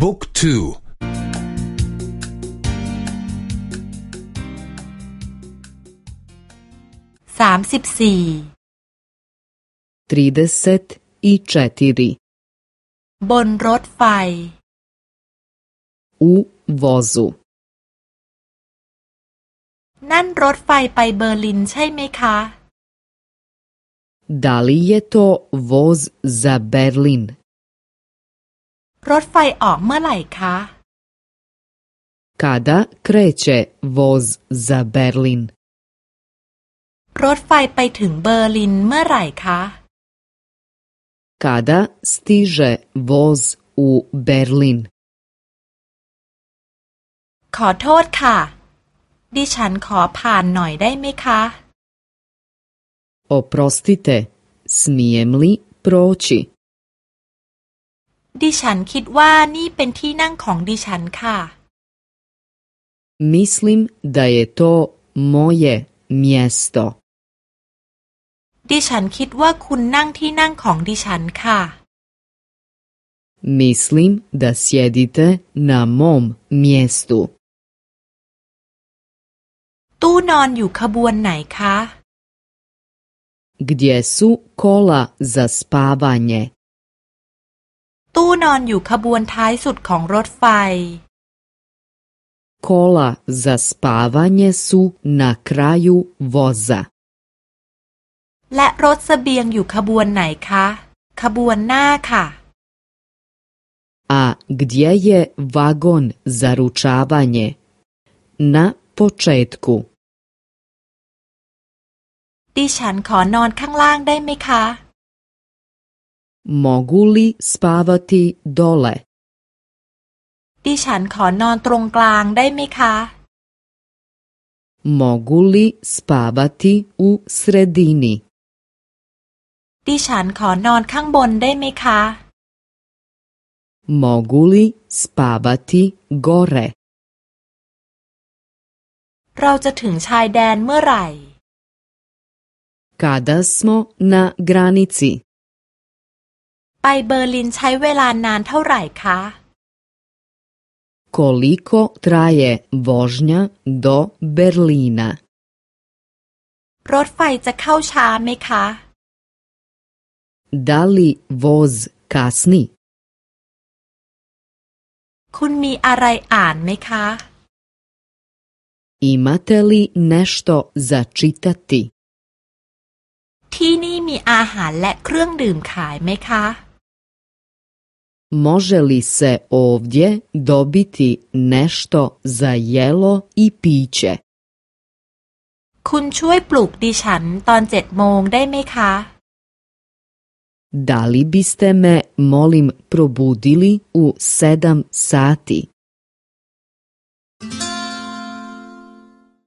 book two สามสิบสี่ trideset i četiri บนรถไฟ U vozu นั่นรถไฟไปเบอร์ลินใช่ไหมคะ Da li je to voz za Berlin? รถไฟออกเมื่อไหร่คะ Kada kreće voz za Berlin? รถไฟไปถึงเบอร์ลินเมื่อไหร่คะ Kada stiže voz u Berlin? ขอโทษค่ะ ดิฉันขอผ่านหน่อยได้ไหมคะ Oprostite, smijem li proći? ดิฉันคิดว่านี่เป็นที่นั่งของดิฉันค่ะ Mislim da je to moje mjesto. ดิฉันคิดว่าคุณนั่งที่นั่งของดิฉันค่ะ Mislim da sjedite na mom mjestu. ตู้นอนอยู่ขบวนไหนคะ Gdje su kola za spavanje? ตู้นอนอยู่ขบวนท้ายสุดของรถไฟ Kola za spavanje su na kraju voza. และรถเสบียงอยู่ขบวนไหนคะ ขบวนหน้าค่ะ A gdje je vagon za ručavanje? Na početku. ดิฉันขอนอนข้างล่างได้ไหมคะ Mogu li spavati dole? ดิฉันขอนอนตรงกลางได้ไหมคะ Mogu li spavati u sredini? ดิฉันขอนอนข้างบนได้ไหมคะ Mogu li spavati gore? เราจะถึงชายแดนเมื่อไหร่ Kada smo na granici? ไปเบอร์ลินใช้เวลานานเท่าไหร่คะ Koliko traje vožnja do Berlina? รถไฟจะเข้าช้าไหมคะ Da li voz kasni? คุณมีอะไรอ่านไหมคะ Imate li nešto za čitati? ที่นี่มีอาหารและเครื่องดื่มขายไหมคะ Može li se ovdje dobiti nešto za jelo i piće? คุณช่วยปลุกดิฉันตอนเจ็ดโมงได้ไหมคะ Da li biste me, molim, probudili u sedam sati?